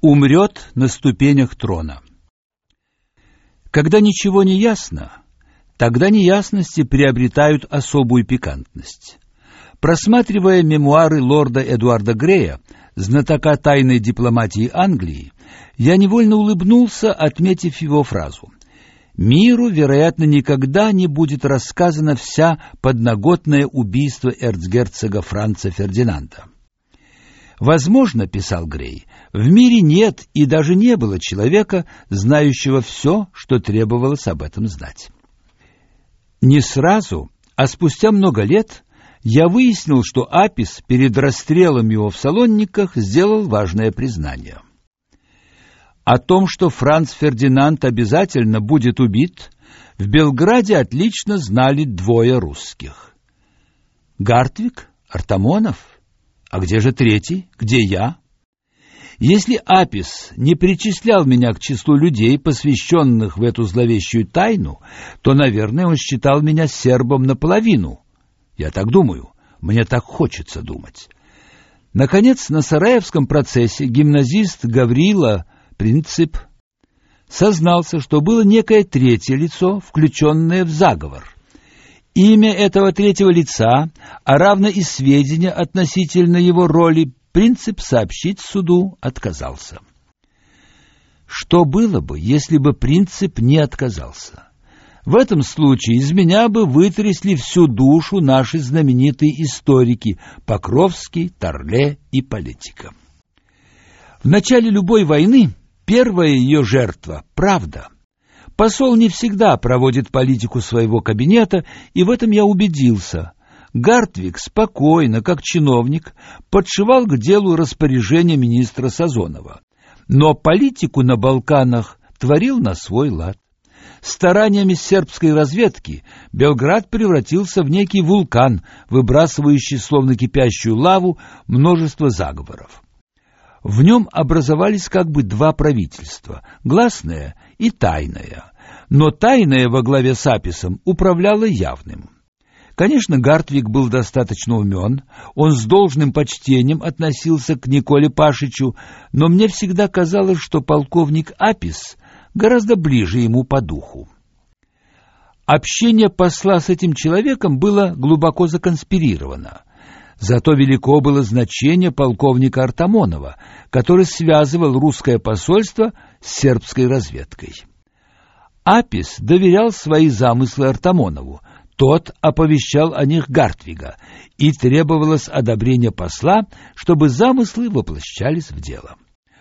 умрет на ступенях трона. Когда ничего не ясно, тогда неясности приобретают особую пикантность. Просматривая мемуары лорда Эдуарда Грея, знатока тайной дипломатии Англии, я невольно улыбнулся, отметив его фразу. «Миру, вероятно, никогда не будет рассказана вся подноготное убийство эрцгерцога Франца Фердинанда». Возможно, писал Грей, в мире нет и даже не было человека, знающего все, что требовалось об этом знать. Не сразу, а спустя много лет я выяснил, что Апис перед расстрелом его в Салонниках сделал важное признание. О том, что Франц Фердинанд обязательно будет убит, в Белграде отлично знали двое русских. Гартвик, Артамонов — а где же третий? Где я? Если Апис не причислял меня к числу людей, посвященных в эту зловещую тайну, то, наверное, он считал меня сербом наполовину. Я так думаю. Мне так хочется думать. Наконец, на Сараевском процессе гимназист Гаврила Принцип сознался, что было некое третье лицо, включенное в заговор. Имя этого третьего лица, а равно и сведения относительно его роли, принцип сообщить суду отказался. Что было бы, если бы принцип не отказался? В этом случае из меня бы вытрясли всю душу наши знаменитые историки Покровский, Торле и Политика. В начале любой войны первая ее жертва — правда — Посол не всегда проводит политику своего кабинета, и в этом я убедился. Гартвик спокойно, как чиновник, подшивал к делу распоряжения министра Сазонова. Но политику на Балканах творил на свой лад. Стараниями сербской разведки Белград превратился в некий вулкан, выбрасывающий словно кипящую лаву множество заговоров. В нем образовались как бы два правительства — гласное и тайное но тайное во главе с Аписом управляло явным. Конечно, Гартвик был достаточно умен, он с должным почтением относился к Николе Пашичу, но мне всегда казалось, что полковник Апис гораздо ближе ему по духу. Общение посла с этим человеком было глубоко законспирировано. Зато велико было значение полковника Артамонова, который связывал русское посольство с сербской разведкой. Апис доверял свои замыслы Артамонову, тот оповещал о них Гартвига, и требовалось одобрение посла, чтобы замыслы воплощались в дело.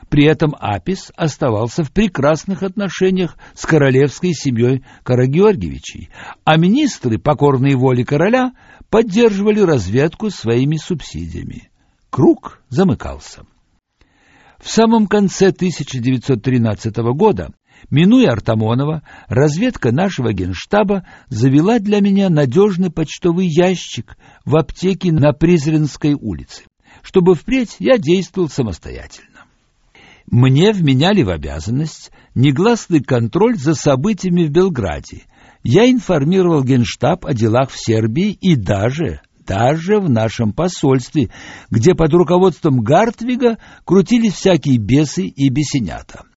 При этом Апис оставался в прекрасных отношениях с королевской семьей Карагеоргиевичей, а министры, покорные воле короля, поддерживали разведку своими субсидиями. Круг замыкался. В самом конце 1913 года Минуя Артамонова, разведка нашего генштаба завела для меня надежный почтовый ящик в аптеке на Призренской улице, чтобы впредь я действовал самостоятельно. Мне вменяли в обязанность негласный контроль за событиями в Белграде. Я информировал генштаб о делах в Сербии и даже даже в нашем посольстве, где под руководством Гартвига крутились всякие бесы и бесенята.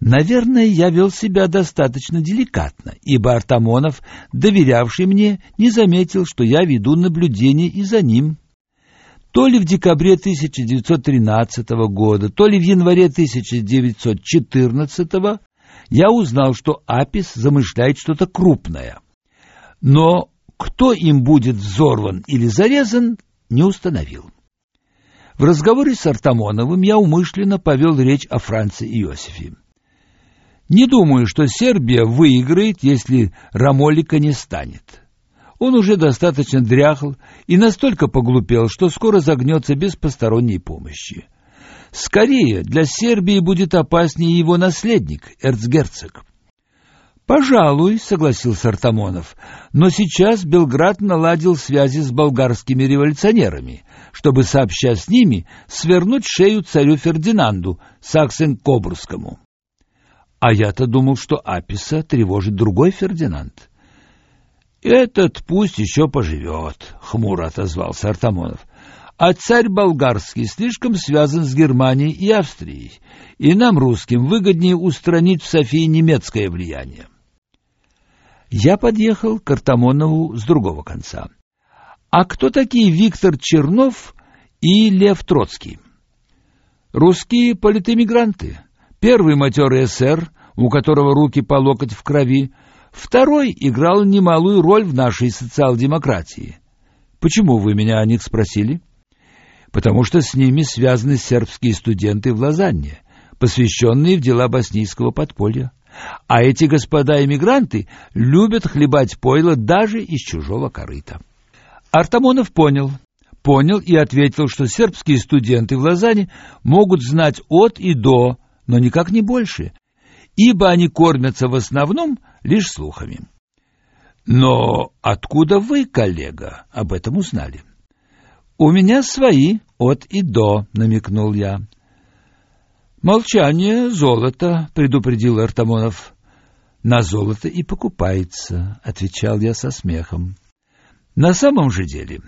Наверное, я вел себя достаточно деликатно, ибо Артамонов, доверявший мне, не заметил, что я веду наблюдение и за ним. То ли в декабре 1913 года, то ли в январе 1914 я узнал, что Апис замышляет что-то крупное. Но кто им будет взорван или зарезан, не установил. В разговоре с Артамоновым я умышленно повел речь о Франце Иосифе. Не думаю, что Сербия выиграет, если Рамолика не станет. Он уже достаточно дряхл и настолько поглупел, что скоро загнется без посторонней помощи. Скорее, для Сербии будет опаснее его наследник, эрцгерцог. «Пожалуй», — согласился Артамонов, — «но сейчас Белград наладил связи с болгарскими революционерами, чтобы, сообща с ними, свернуть шею царю Фердинанду, Саксен-Кобурскому». А я-то думал, что Аписа тревожит другой Фердинанд. Этот пусть еще поживет, — хмуро отозвался Артамонов. а царь болгарский слишком связан с Германией и Австрией, и нам, русским, выгоднее устранить в Софии немецкое влияние. Я подъехал к Артамонову с другого конца. А кто такие Виктор Чернов и Лев Троцкий? Русские политэмигранты. Первый матерый эсер, у которого руки по локоть в крови, второй играл немалую роль в нашей социал-демократии. Почему вы меня о них спросили? Потому что с ними связаны сербские студенты в Лозанне, посвященные в дела боснийского подполья. А эти господа-эмигранты любят хлебать пойло даже из чужого корыта. Артамонов понял, понял и ответил, что сербские студенты в Лозанне могут знать от и до, но никак не больше, ибо они кормятся в основном лишь слухами. Но откуда вы, коллега, об этом узнали? У меня свои от и до, намекнул я. Молчание золото, предупредил Артамонов. На золото и покупается, отвечал я со смехом. На самом же деле,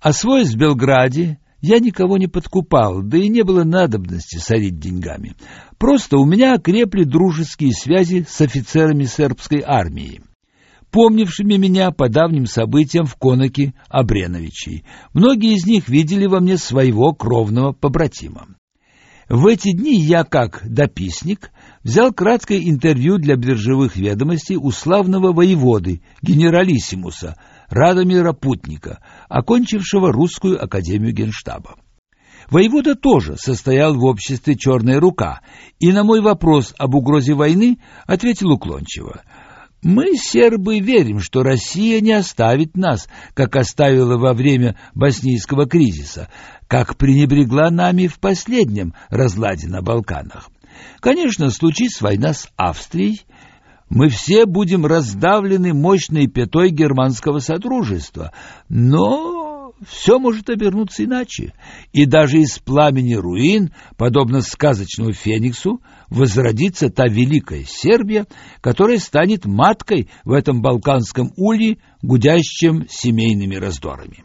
освоясь в Белграде, я никого не подкупал, да и не было надобности сорить деньгами. Просто у меня окрепли дружеские связи с офицерами сербской армии помнившими меня по давним событиям в конаке Абреновичей. Многие из них видели во мне своего кровного побратима. В эти дни я, как дописник, взял краткое интервью для биржевых ведомостей у славного воеводы, генералиссимуса Радомира Путника, окончившего Русскую академию генштаба. Воевода тоже состоял в обществе «Черная рука» и на мой вопрос об угрозе войны ответил уклончиво – мы, сербы, верим, что Россия не оставит нас, как оставила во время боснийского кризиса, как пренебрегла нами в последнем разладе на Балканах. Конечно, случись война с Австрией, мы все будем раздавлены мощной пятой германского содружества, но все может обернуться иначе, и даже из пламени руин, подобно сказочному фениксу, возродится та великая Сербия, которая станет маткой в этом балканском улье, гудящем семейными раздорами.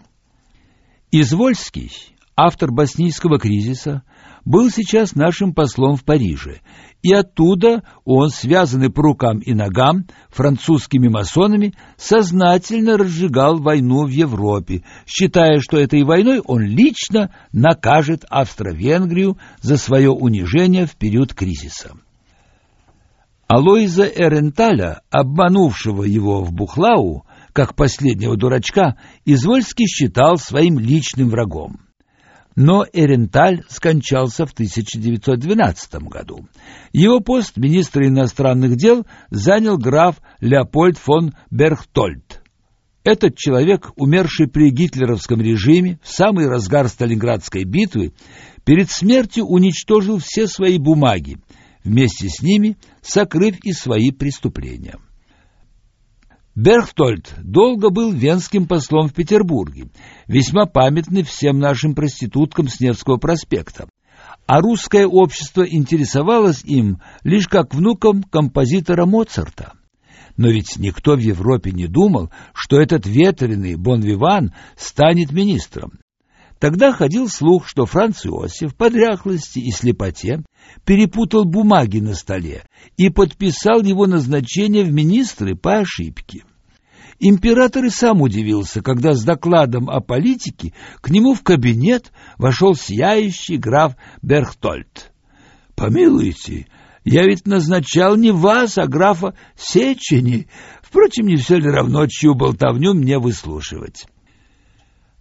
Извольский, автор боснийского кризиса, был сейчас нашим послом в Париже, и оттуда он, связанный по рукам и ногам французскими масонами, сознательно разжигал войну в Европе, считая, что этой войной он лично накажет Австро-Венгрию за свое унижение в период кризиса. Алоиза Эренталя, обманувшего его в Бухлау, как последнего дурачка, Извольский считал своим личным врагом но Эренталь скончался в 1912 году. Его пост министра иностранных дел занял граф Леопольд фон Берхтольд. Этот человек, умерший при гитлеровском режиме в самый разгар Сталинградской битвы, перед смертью уничтожил все свои бумаги, вместе с ними сокрыв и свои преступления. Берхтольд долго был венским послом в Петербурге, весьма памятный всем нашим проституткам с Невского проспекта. А русское общество интересовалось им лишь как внуком композитора Моцарта. Но ведь никто в Европе не думал, что этот ветреный Бонвиван станет министром. Тогда ходил слух, что Франц Иосиф по дряхлости и слепоте перепутал бумаги на столе и подписал его назначение в министры по ошибке. Император и сам удивился, когда с докладом о политике к нему в кабинет вошел сияющий граф Берхтольд. «Помилуйте, я ведь назначал не вас, а графа Сечени. Впрочем, не все ли равно, чью болтовню мне выслушивать?»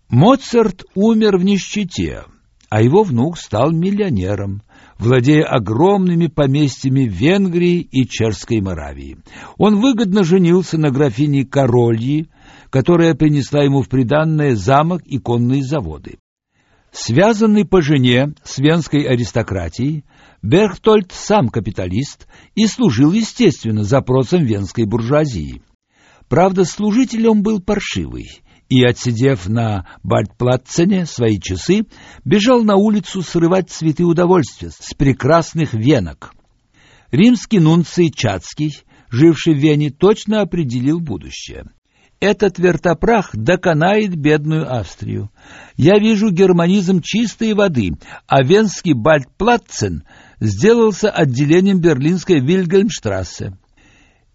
Моцарт умер в нищете, а его внук стал миллионером, владея огромными поместьями Венгрии и Черской Моравии. Он выгодно женился на графине Корольи, которая принесла ему в приданное замок и конные заводы. Связанный по жене с венской аристократией, Берхтольд сам капиталист и служил, естественно, запросам венской буржуазии. Правда, служителем был паршивый – и, отсидев на Бальтплатцене свои часы, бежал на улицу срывать цветы удовольствия с прекрасных венок. Римский нунций Чацкий, живший в Вене, точно определил будущее. этот вертопрах доконает бедную Австрию. Я вижу германизм чистой воды, а венский Бальтплатцен сделался отделением берлинской Вильгельмштрассе.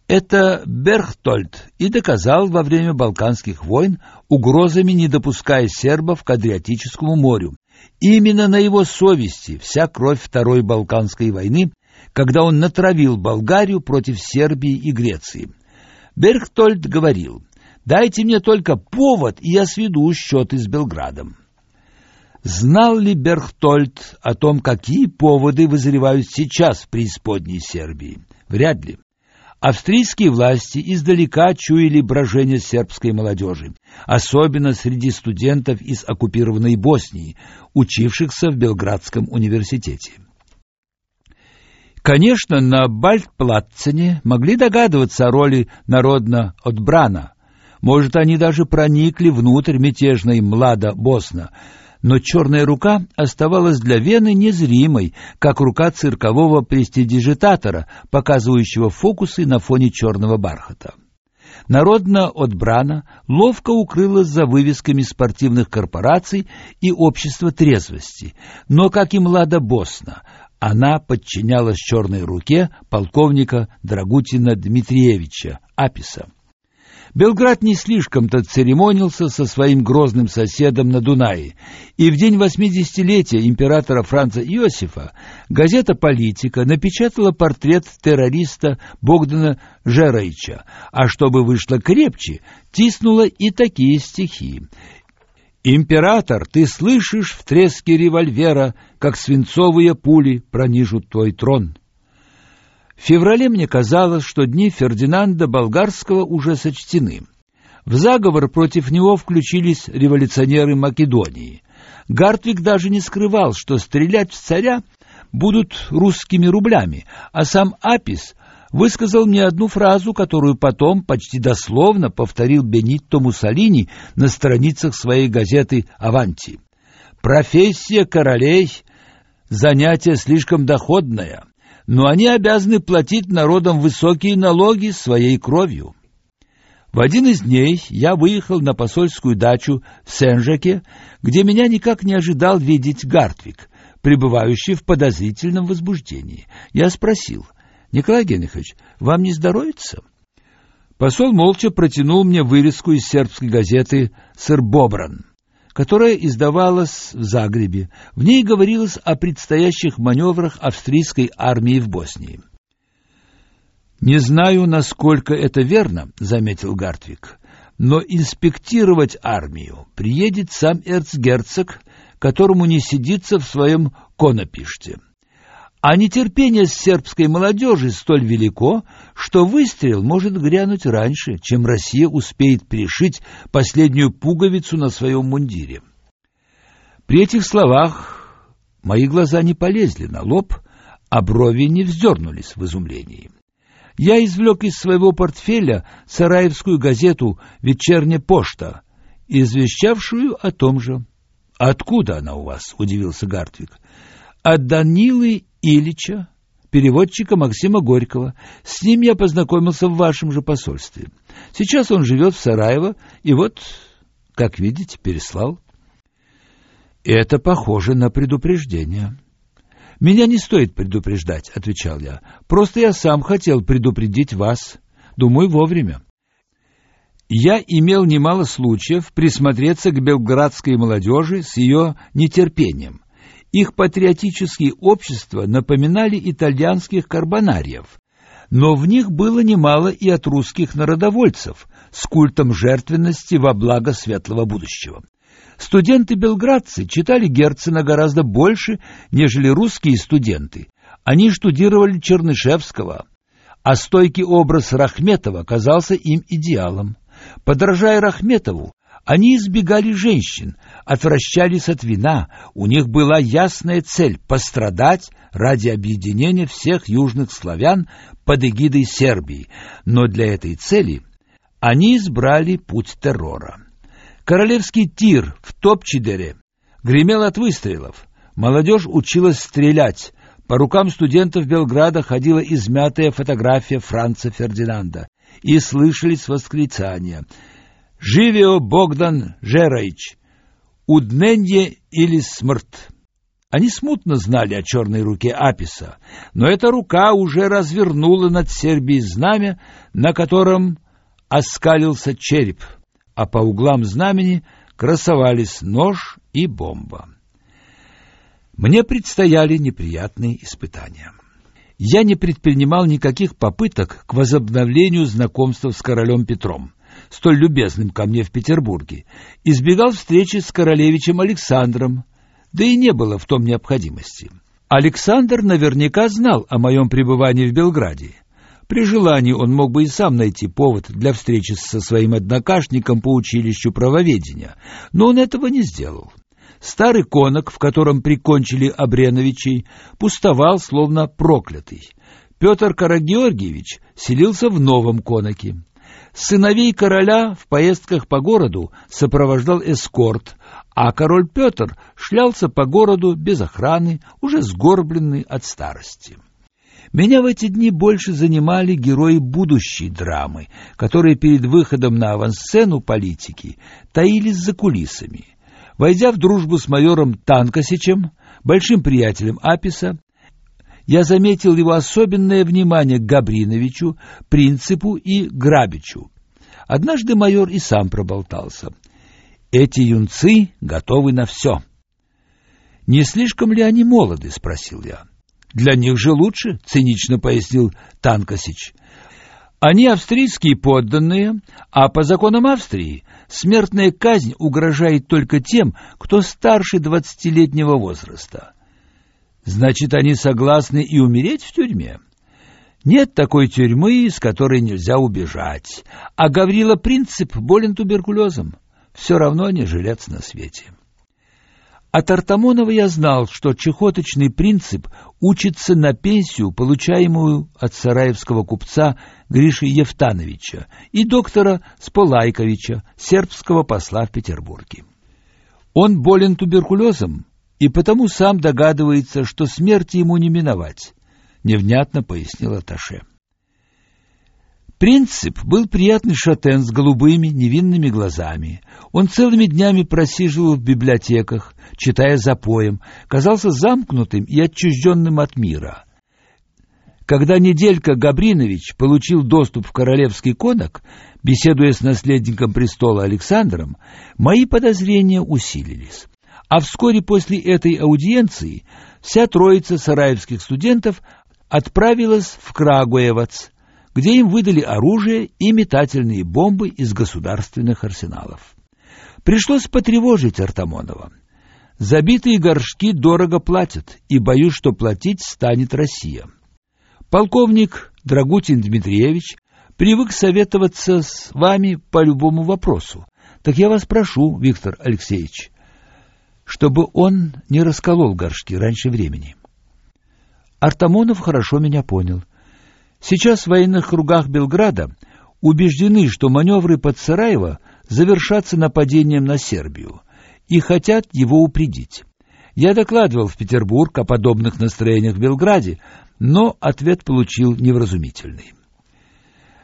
Это Берхтольд и доказал во время Балканских войн, угрозами не допуская сербов к Адриатическому морю. Именно на его совести вся кровь Второй Балканской войны, когда он натравил Болгарию против Сербии и Греции. Берхтольд говорил: Дайте мне только повод, и я сведу счеты с Белградом. Знал ли Берхтольд о том, какие поводы вызревают сейчас в преисподней Сербии? Вряд ли. Австрийские власти издалека чуяли брожение сербской молодежи, особенно среди студентов из оккупированной Боснии, учившихся в Белградском университете. Конечно, на Бальтплатцене могли догадываться о роли народно-отбрана, может, они даже проникли внутрь мятежной Млада Босна, но черная рука оставалась для Вены незримой, как рука циркового престидижитатора, показывающего фокусы на фоне черного бархата. Народная отбрана ловко укрылась за вывесками спортивных корпораций и общества трезвости, но, как и Млада Босна, она подчинялась черной руке полковника Драгутина Дмитриевича Аписа. Белград не слишком-то церемонился со своим грозным соседом на Дунае, и в день восьмидесятилетия императора Франца Иосифа газета «Политика» напечатала портрет террориста Богдана Жераича, а чтобы вышло крепче, тиснула и такие стихи. «Император, ты слышишь в треске револьвера, как свинцовые пули пронижут твой трон». В феврале мне казалось, что дни Фердинанда Болгарского уже сочтены. В заговор против него включились революционеры Македонии. Гартвик даже не скрывал, что стрелять в царя будут русскими рублями, а сам Апис высказал мне одну фразу, которую потом почти дословно повторил Бенитто Муссолини на страницах своей газеты «Аванти». «Профессия королей — занятие слишком доходное но они обязаны платить народам высокие налоги своей кровью. В один из дней я выехал на посольскую дачу в Сенжаке, где меня никак не ожидал видеть Гартвик, пребывающий в подозрительном возбуждении. Я спросил, «Николай Генрихович, вам не здоровится?» Посол молча протянул мне вырезку из сербской газеты «Сырбобран» которая издавалась в Загребе. В ней говорилось о предстоящих маневрах австрийской армии в Боснии. «Не знаю, насколько это верно», — заметил Гартвик, «но инспектировать армию приедет сам эрцгерцог, которому не сидится в своем конопиште. А нетерпение сербской молодежи столь велико, что выстрел может грянуть раньше, чем Россия успеет пришить последнюю пуговицу на своем мундире. При этих словах мои глаза не полезли на лоб, а брови не вздернулись в изумлении. Я извлек из своего портфеля сараевскую газету «Вечерняя почта», извещавшую о том же. «Откуда она у вас?» — удивился Гартвик. «От Данилы Ильича, переводчика Максима Горького. С ним я познакомился в вашем же посольстве. Сейчас он живет в Сараево, и вот, как видите, переслал. Это похоже на предупреждение. Меня не стоит предупреждать, отвечал я. Просто я сам хотел предупредить вас. Думаю, вовремя. Я имел немало случаев присмотреться к белградской молодежи с ее нетерпением. Их патриотические общества напоминали итальянских карбонариев, но в них было немало и от русских народовольцев с культом жертвенности во благо светлого будущего. Студенты-белградцы читали Герцена гораздо больше, нежели русские студенты. Они штудировали Чернышевского, а стойкий образ Рахметова казался им идеалом. Подражая Рахметову, они избегали женщин, отвращались от вина, у них была ясная цель — пострадать ради объединения всех южных славян под эгидой Сербии, но для этой цели они избрали путь террора. Королевский тир в Топчидере гремел от выстрелов, молодежь училась стрелять, по рукам студентов Белграда ходила измятая фотография Франца Фердинанда, и слышались восклицания — «Живео Богдан Жераич! Удненье или смерть!» Они смутно знали о черной руке Аписа, но эта рука уже развернула над Сербией знамя, на котором оскалился череп, а по углам знамени красовались нож и бомба. Мне предстояли неприятные испытания. Я не предпринимал никаких попыток к возобновлению знакомства с королем Петром, столь любезным ко мне в Петербурге, избегал встречи с королевичем Александром, да и не было в том необходимости. Александр наверняка знал о моем пребывании в Белграде. При желании он мог бы и сам найти повод для встречи со своим однокашником по училищу правоведения, но он этого не сделал. Старый конок, в котором прикончили Абреновичей, пустовал, словно проклятый. Петр Карагеоргиевич селился в новом коноке. Сыновей короля в поездках по городу сопровождал эскорт, а король Петр шлялся по городу без охраны, уже сгорбленный от старости. Меня в эти дни больше занимали герои будущей драмы, которые перед выходом на авансцену политики таились за кулисами. Войдя в дружбу с майором Танкосичем, большим приятелем Аписа, я заметил его особенное внимание к Габриновичу, Принципу и Грабичу. Однажды майор и сам проболтался. Эти юнцы готовы на все. «Не слишком ли они молоды?» — спросил я. «Для них же лучше», — цинично пояснил Танкосич. «Они австрийские подданные, а по законам Австрии смертная казнь угрожает только тем, кто старше двадцатилетнего возраста. Значит, они согласны и умереть в тюрьме? Нет такой тюрьмы, из которой нельзя убежать. А Гаврила Принцип болен туберкулезом. Все равно не жилец на свете. От Артамонова я знал, что чехоточный принцип учится на пенсию, получаемую от сараевского купца Гриши Евтановича и доктора Сполайковича, сербского посла в Петербурге. Он болен туберкулезом и потому сам догадывается, что смерти ему не миновать, невнятно пояснила Таше. Принцип был приятный шатен с голубыми невинными глазами. Он целыми днями просиживал в библиотеках, читая запоем, казался замкнутым и отчужденным от мира. Когда Неделька Габринович получил доступ в королевский конок, беседуя с наследником престола Александром, мои подозрения усилились. А вскоре после этой аудиенции вся троица сараевских студентов отправилась в Крагуевац, где им выдали оружие и метательные бомбы из государственных арсеналов. Пришлось потревожить Артамонова. Забитые горшки дорого платят, и боюсь, что платить станет Россия. Полковник Драгутин Дмитриевич привык советоваться с вами по любому вопросу. Так я вас прошу, Виктор Алексеевич, чтобы он не расколол горшки раньше времени. Артамонов хорошо меня понял. Сейчас в военных кругах Белграда убеждены, что маневры под Сараево завершатся нападением на Сербию и хотят его упредить. Я докладывал в Петербург о подобных настроениях в Белграде, но ответ получил невразумительный.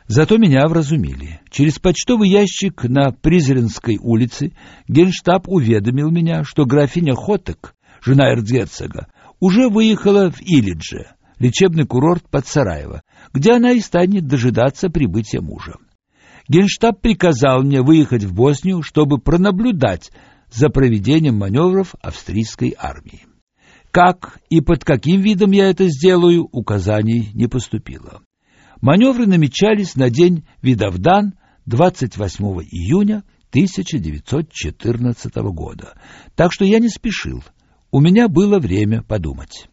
Зато меня вразумили. Через почтовый ящик на Призренской улице генштаб уведомил меня, что графиня Хотек, жена эрцгерцога, уже выехала в Илидже, лечебный курорт под Сараево, где она и станет дожидаться прибытия мужа. Генштаб приказал мне выехать в Боснию, чтобы пронаблюдать за проведением маневров австрийской армии. Как и под каким видом я это сделаю, указаний не поступило. Маневры намечались на день Видовдан 28 июня 1914 года, так что я не спешил. У меня было время подумать.